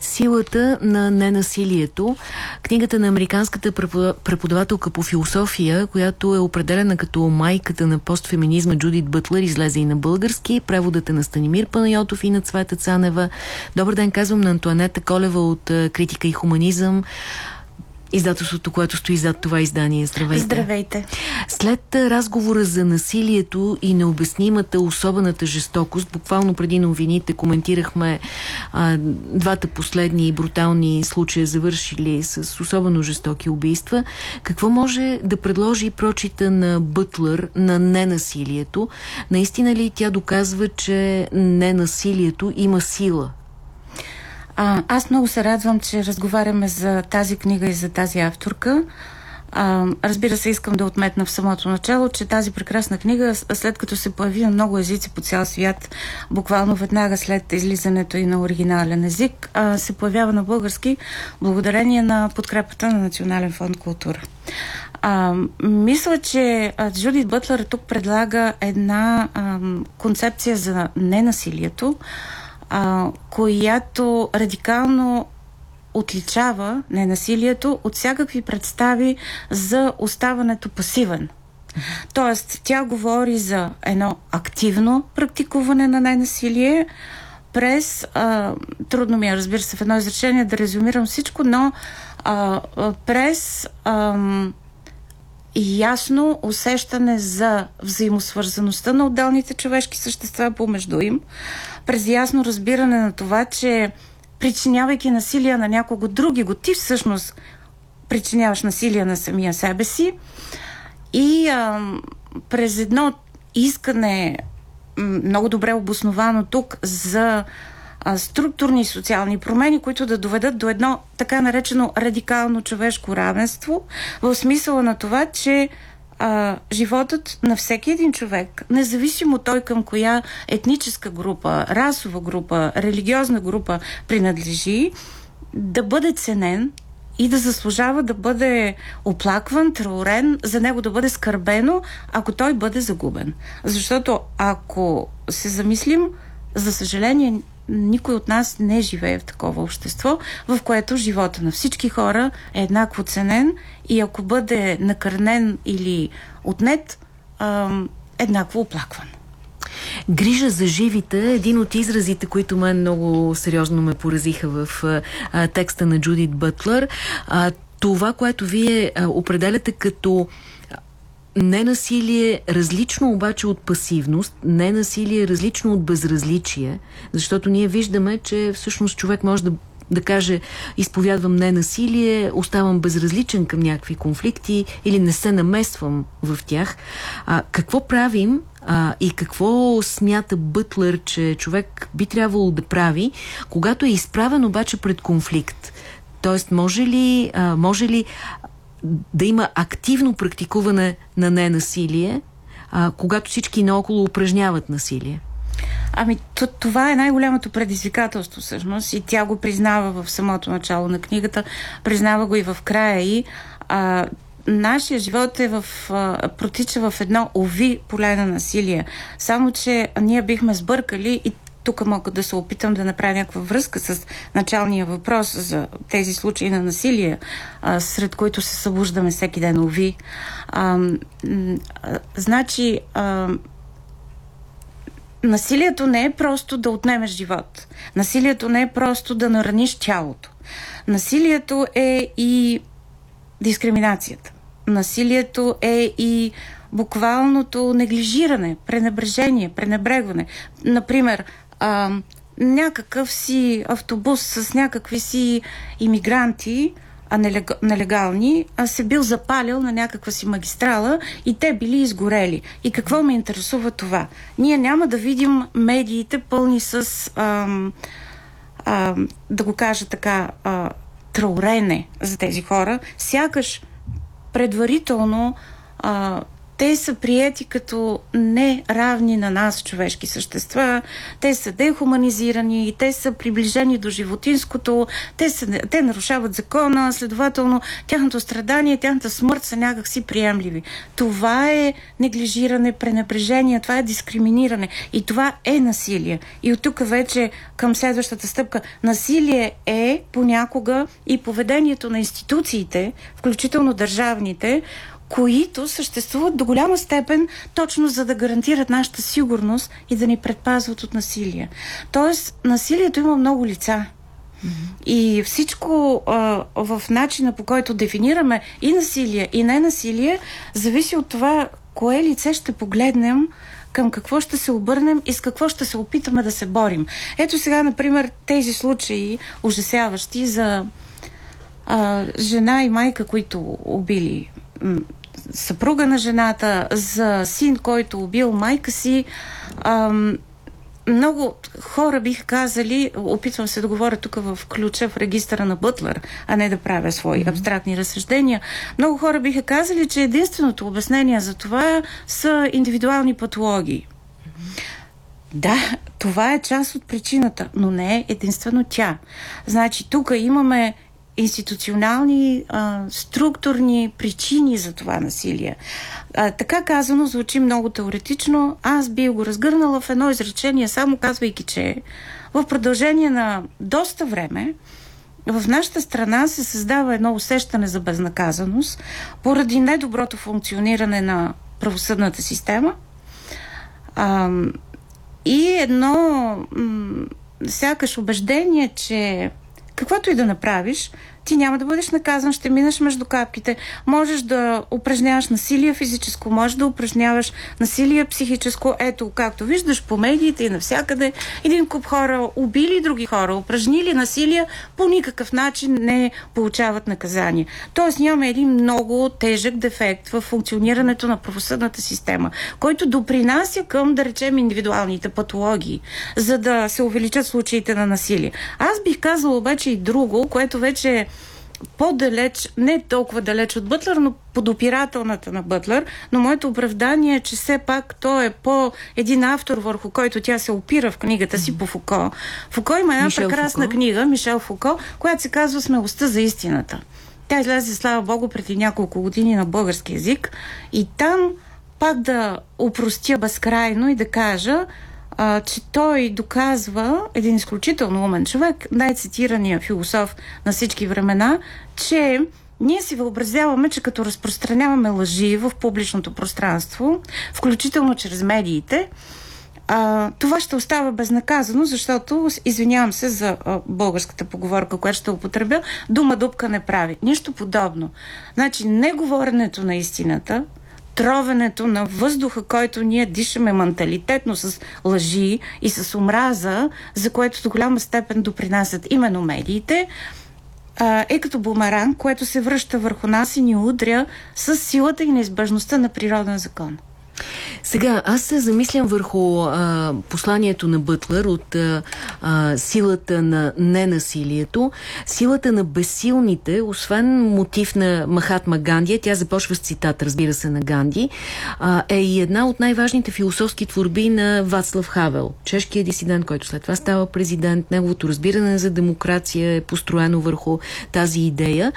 Силата на ненасилието. Книгата на американската преподавателка по философия, която е определена като майката на постфеминизма Джудит Бътлер, излезе и на български. Преводът е на Станимир Панайотов и на Цвета Цанева. Добър ден, казвам на Антуанета Колева от Критика и хуманизъм издателството, което стои зад това издание. Здравейте! Здравейте! След разговора за насилието и необяснимата особената жестокост, буквално преди новините коментирахме а, двата последни брутални случая, завършили с особено жестоки убийства. Какво може да предложи прочита на Бътлър на ненасилието? Наистина ли тя доказва, че ненасилието има сила? А, аз много се радвам, че разговаряме за тази книга и за тази авторка. А, разбира се, искам да отметна в самото начало, че тази прекрасна книга, след като се появи на много езици по цял свят, буквално веднага след излизането и на оригинален език, а, се появява на български благодарение на подкрепата на Национален фонд култура. А, мисля, че Джудит Бътлер тук предлага една а, концепция за ненасилието, а, която радикално отличава ненасилието от всякакви представи за оставането пасивен. Тоест, тя говори за едно активно практикуване на ненасилие през, а, трудно ми е, разбира се, в едно изречение да резюмирам всичко, но а, през а, ясно усещане за взаимосвързаността на отделните човешки същества помежду им, през ясно разбиране на това, че причинявайки насилие на някого други го, ти всъщност причиняваш насилие на самия себе си. И а, през едно искане много добре обосновано тук за структурни социални промени, които да доведат до едно така наречено радикално човешко равенство, в смисъла на това, че а, животът на всеки един човек, независимо той към коя етническа група, расова група, религиозна група принадлежи, да бъде ценен и да заслужава да бъде оплакван, траурен, за него да бъде скърбено, ако той бъде загубен. Защото ако се замислим, за съжаление, никой от нас не живее в такова общество, в което живота на всички хора е еднакво ценен и ако бъде накърнен или отнет, еднакво оплакван. Грижа за живите е един от изразите, които мен много сериозно ме поразиха в а, текста на Джудит Бътлър. А, това, което вие а, определяте като Ненасилие различно обаче от пасивност, ненасилие различно от безразличие, защото ние виждаме, че всъщност човек може да да каже, изповядвам ненасилие, оставам безразличен към някакви конфликти или не се намесвам в тях. А, какво правим а, и какво смята Бътлер, че човек би трябвало да прави, когато е изправен обаче пред конфликт? Тоест, може ли, а, може ли да има активно практикуване на ненасилие, а, когато всички наоколо упражняват насилие? Ами, това е най-голямото предизвикателство всъщност и тя го признава в самото начало на книгата, признава го и в края и а, нашия живот е в, а, протича в едно ови поле на насилие. Само, че ние бихме сбъркали и тук мога да се опитам да направя някаква връзка с началния въпрос за тези случаи на насилие, а, сред които се събуждаме всеки ден, ови. А, а, значи, а, насилието не е просто да отнемеш живот. Насилието не е просто да нараниш тялото. Насилието е и дискриминацията. Насилието е и буквалното неглижиране, пренебрежение, пренебрегване. Например, а, някакъв си автобус с някакви си иммигранти, а нелегални, а се бил запалил на някаква си магистрала и те били изгорели. И какво ме интересува това? Ние няма да видим медиите пълни с, а, а, да го кажа така, а, траурене за тези хора, сякаш предварително а, те са приети като не равни на нас човешки същества, те са дехуманизирани, те са приближени до животинското, те, са, те нарушават закона, следователно тяхното страдание, тяхната смърт са някакси приемливи. Това е неглижиране, пренебрежение, това е дискриминиране и това е насилие. И от тук вече към следващата стъпка. Насилие е понякога и поведението на институциите, включително държавните, които съществуват до голяма степен точно за да гарантират нашата сигурност и да ни предпазват от насилие. Тоест, насилието има много лица. И всичко а, в начина по който дефинираме и насилие, и ненасилие, зависи от това кое лице ще погледнем, към какво ще се обърнем и с какво ще се опитаме да се борим. Ето сега, например, тези случаи, ужасяващи за а, жена и майка, които убили съпруга на жената, за син, който убил майка си. Ам, много хора бих казали, опитвам се да говоря тук в ключа в регистъра на Бътлер, а не да правя свои абстрактни разсъждения. Много хора биха казали, че единственото обяснение за това са индивидуални патологии. Да, това е част от причината, но не е единствено тя. Значи, тук имаме институционални, а, структурни причини за това насилие. А, така казано звучи много теоретично. Аз би го разгърнала в едно изречение, само казвайки, че в продължение на доста време в нашата страна се създава едно усещане за безнаказаност поради недоброто функциониране на правосъдната система а, и едно м- сякаш убеждение, че каквото и да направиш, ти няма да бъдеш наказан, ще минеш между капките. Можеш да упражняваш насилие физическо, можеш да упражняваш насилие психическо. Ето, както виждаш по медиите и навсякъде, един куп хора убили други хора, упражнили насилие, по никакъв начин не получават наказание. Тоест нямаме един много тежък дефект в функционирането на правосъдната система, който допринася към, да речем, индивидуалните патологии, за да се увеличат случаите на насилие. Аз бих казала обаче и друго, което вече е по-далеч, не толкова далеч от Бътлер, но подопирателната на Бътлер, но моето оправдание е, че все пак той е по един автор, върху който тя се опира в книгата си по Фуко. Фуко има една Мишел прекрасна Фуко. книга, Мишел Фуко, която се казва Смелостта за истината. Тя излезе, слава Богу, преди няколко години на български язик и там пак да упростя безкрайно и да кажа, а, че той доказва, един изключително умен човек, най-цитирания философ на всички времена, че ние си въобразяваме, че като разпространяваме лъжи в публичното пространство, включително чрез медиите, а, това ще остава безнаказано, защото, извинявам се за а, българската поговорка, която ще употребя, дума дупка не прави. Нищо подобно. Значи, не говоренето на истината, тровенето на въздуха, който ние дишаме менталитетно с лъжи и с омраза, за което до голяма степен допринасят именно медиите, е като бумеранг, което се връща върху нас и ни удря с силата и неизбежността на природен закон. Сега, аз се замислям върху а, посланието на Бътлер от а, силата на ненасилието, силата на безсилните, освен мотив на Махатма Ганди, тя започва с цитат, разбира се, на Ганди, а, е и една от най-важните философски творби на Вацлав Хавел, чешкият дисидент, който след това става президент. Неговото разбиране за демокрация е построено върху тази идея.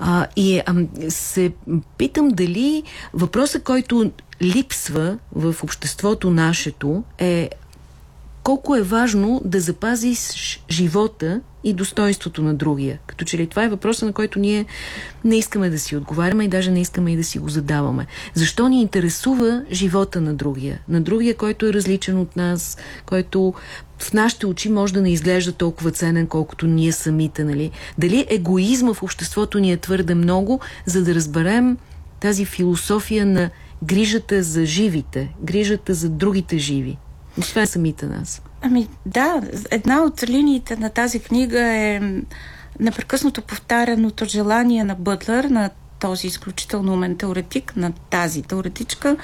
А, и а, се питам дали въпросът, който липсва в обществото нашето е колко е важно да запазиш живота и достоинството на другия. Като че ли това е въпроса, на който ние не искаме да си отговаряме и даже не искаме и да си го задаваме. Защо ни интересува живота на другия? На другия, който е различен от нас, който в нашите очи може да не изглежда толкова ценен, колкото ние самите. Нали? Дали егоизма в обществото ни е твърде много, за да разберем тази философия на грижата за живите, грижата за другите живи, освен самите нас. Ами да, една от линиите на тази книга е непрекъснато повтаряното желание на Бътлер, на този изключително умен теоретик, на тази теоретичка,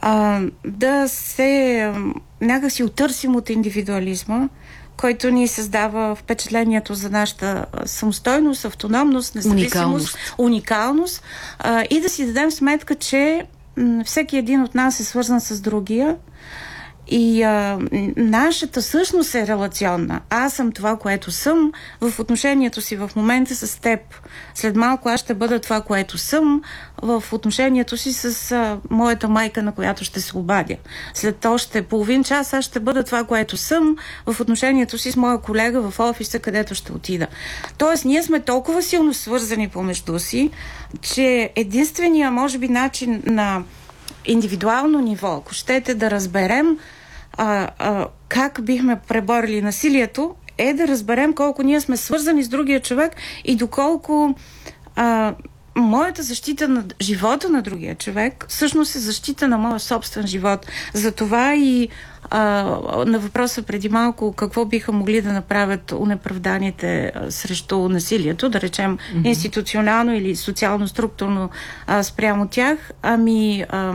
а, да се някакси отърсим от индивидуализма, който ни създава впечатлението за нашата самостойност, автономност, независимост, уникалност, уникалност а, и да си дадем сметка, че всеки един от нас е свързан с другия и а, нашата същност е релационна. Аз съм това, което съм в отношението си в момента с теб. След малко аз ще бъда това, което съм в отношението си с а, моята майка, на която ще се обадя. След още половин час аз ще бъда това, което съм в отношението си с моя колега в офиса, където ще отида. Тоест, ние сме толкова силно свързани помежду си, че единствения, може би, начин на индивидуално ниво, ако щете да разберем а, а, как бихме преборили насилието, е да разберем колко ние сме свързани с другия човек и доколко а, моята защита на живота на другия човек всъщност е защита на моя собствен живот. Затова и на въпроса преди малко какво биха могли да направят унеправданите срещу насилието, да речем mm-hmm. институционално или социално-структурно а, спрямо тях, ами а,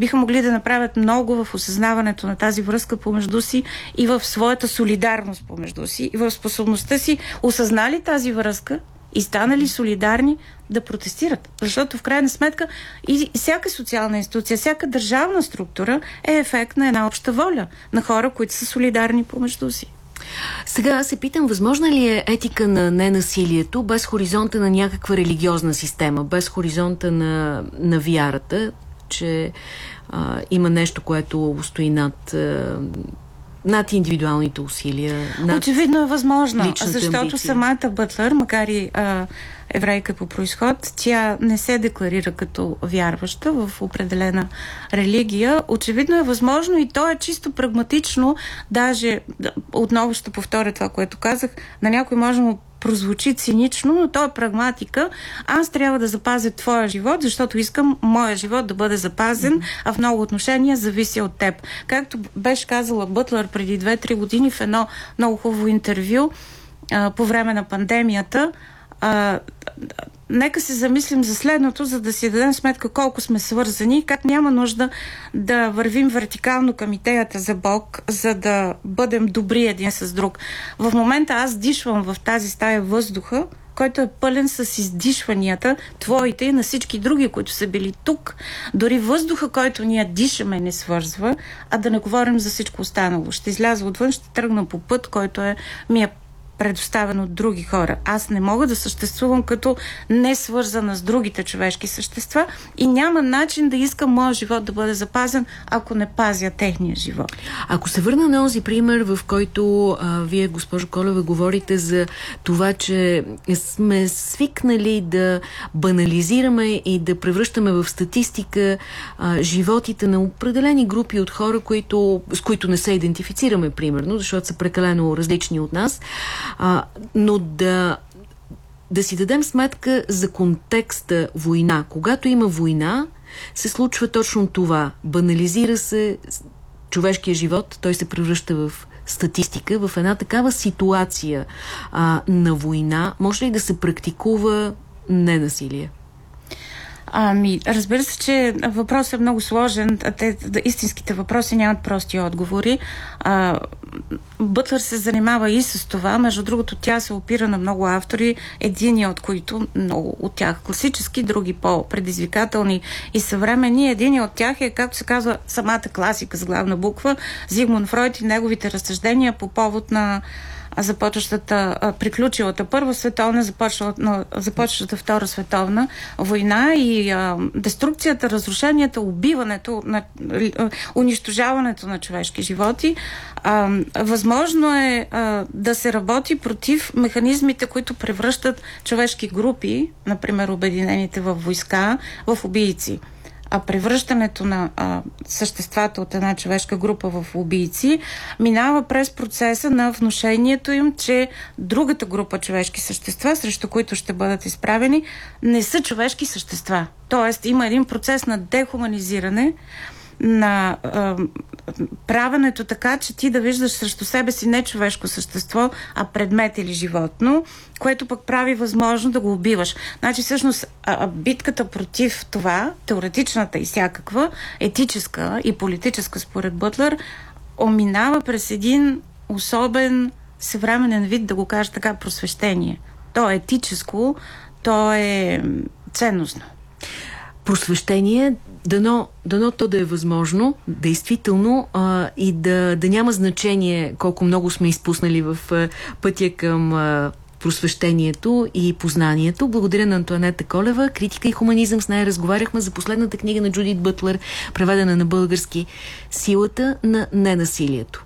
биха могли да направят много в осъзнаването на тази връзка помежду си и в своята солидарност помежду си и в способността си осъзнали тази връзка и станали солидарни да протестират. Защото в крайна сметка и всяка социална институция, всяка държавна структура е ефект на една обща воля на хора, които са солидарни помежду си. Сега аз се питам, възможна ли е етика на ненасилието без хоризонта на някаква религиозна система, без хоризонта на, на вярата, че а, има нещо, което стои над а, над индивидуалните усилия. Над Очевидно е възможно, защото амбиция. самата Бътлър, макар и а, еврейка по происход, тя не се декларира като вярваща в определена религия. Очевидно е възможно и то е чисто прагматично, даже отново ще повторя това, което казах, на някой може му прозвучи цинично, но то е прагматика. Аз трябва да запазя твоя живот, защото искам моя живот да бъде запазен, а в много отношения зависи от теб. Както беше казала Бътлър преди 2-3 години в едно много хубаво интервю а, по време на пандемията, а, нека се замислим за следното, за да си дадем сметка колко сме свързани и как няма нужда да вървим вертикално към идеята за Бог, за да бъдем добри един с друг. В момента аз дишвам в тази стая въздуха, който е пълен с издишванията, твоите и на всички други, които са били тук. Дори въздуха, който ние дишаме, не свързва, а да не говорим за всичко останало. Ще изляза отвън, ще тръгна по път, който е, ми е предоставен от други хора. Аз не мога да съществувам като не свързана с другите човешки същества и няма начин да искам моят живот да бъде запазен, ако не пазя техния живот. Ако се върна на този пример, в който а, вие, госпожо Колева, говорите за това, че сме свикнали да банализираме и да превръщаме в статистика а, животите на определени групи от хора, които, с които не се идентифицираме, примерно, защото са прекалено различни от нас, а, но да да си дадем сметка за контекста война. Когато има война, се случва точно това. Банализира се човешкия живот, той се превръща в статистика. В една такава ситуация а, на война може ли да се практикува ненасилие? Ами, разбира се, че въпросът е много сложен. Те, истинските въпроси нямат прости отговори. А, Бътлър се занимава и с това. Между другото, тя се опира на много автори, едини от които, много от тях класически, други по-предизвикателни и съвремени. Един от тях е, както се казва, самата класика с главна буква, Зигмунд Фройд и неговите разсъждения по повод на започващата, приключилата първа световна, започващата втора световна война и а, деструкцията, разрушенията, убиването, на, унищожаването на човешки животи. А, възможно е а, да се работи против механизмите, които превръщат човешки групи, например обединените в войска, в убийци а превръщането на а, съществата от една човешка група в убийци минава през процеса на внушението им, че другата група човешки същества, срещу които ще бъдат изправени, не са човешки същества. Тоест има един процес на дехуманизиране, на а, правенето така, че ти да виждаш срещу себе си не човешко същество, а предмет или животно, което пък прави възможно да го убиваш. Значи всъщност битката против това, теоретичната и всякаква, етическа и политическа според Бътлер, оминава през един особен съвременен вид, да го кажа така, просвещение. То е етическо, то е ценностно. Просвещение дано, дано то да е възможно, действително, а, и да, да няма значение колко много сме изпуснали в а, пътя към а, просвещението и познанието. Благодаря на Антуанета Колева. Критика и хуманизъм с нея разговаряхме за последната книга на Джудит Бътлер, преведена на български Силата на ненасилието.